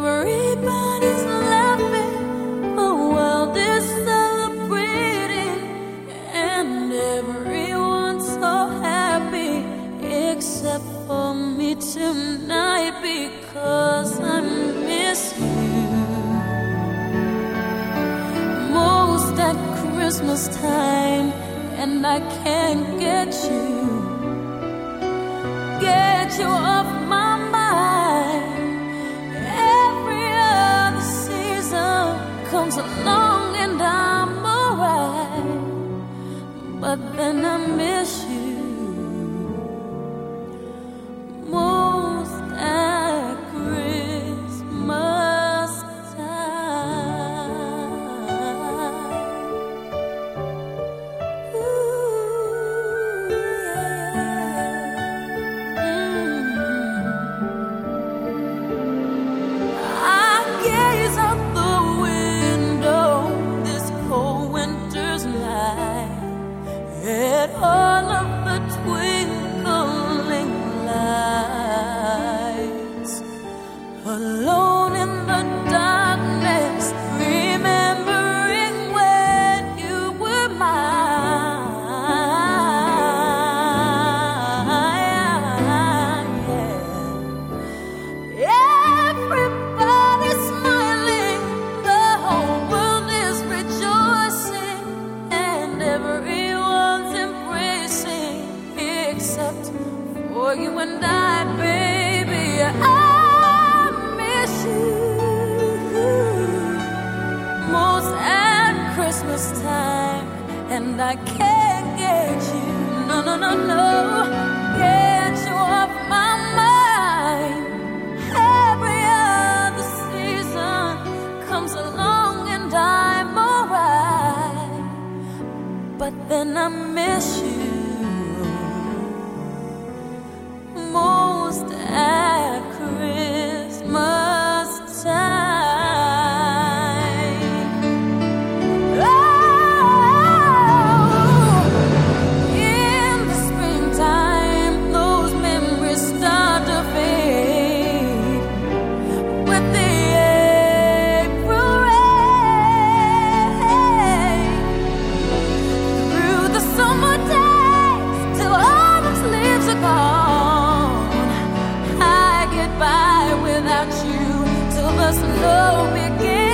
Everybody's laughing, the world is celebrating, and everyone's so happy. Except for me tonight because I miss you. Most at Christmas time, and I can't get you, get you off my. Oh. I can't get you. No, no, no, no. just a low beginning.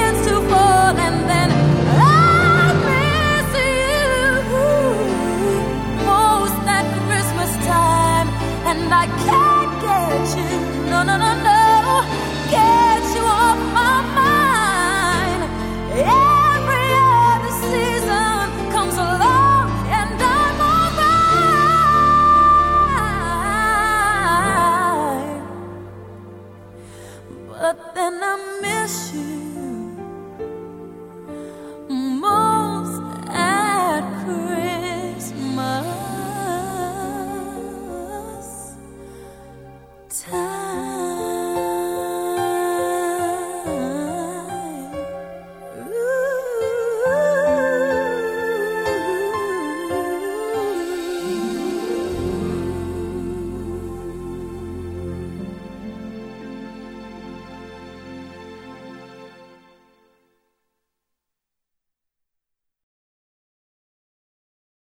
time.